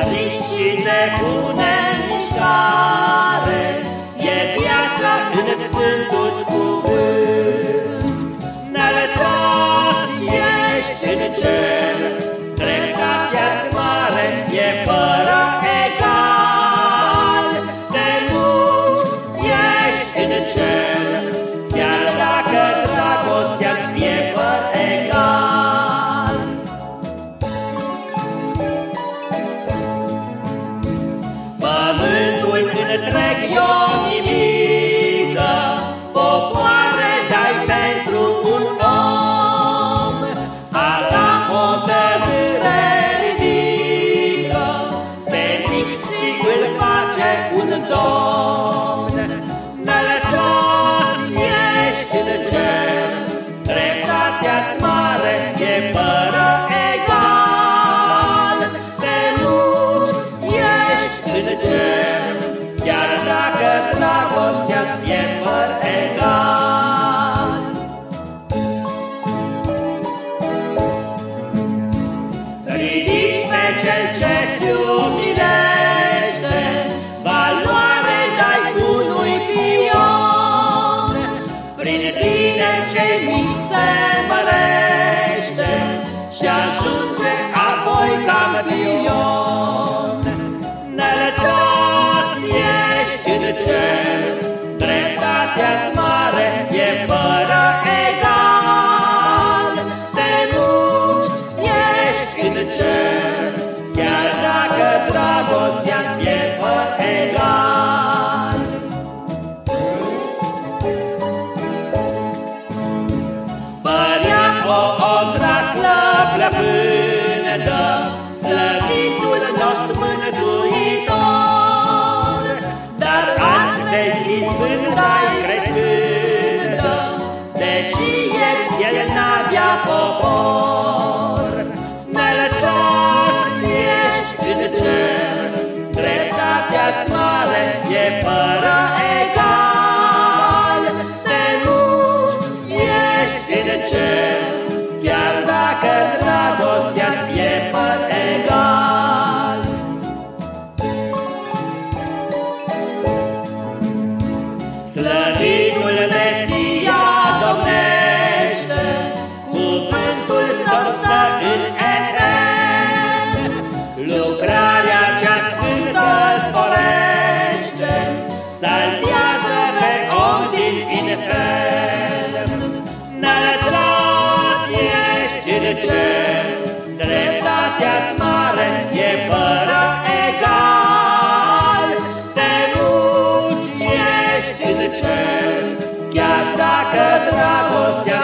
și se pune region. cel ce subilește, Valoare dai unui pion. Prin tine cel mic se mărește Și ajunge apoi campion. egal. Părea o odraslă plăpână ce Dreptatea-ți mare e fără egal. Te nu ești în cer Chiar dacă dragostea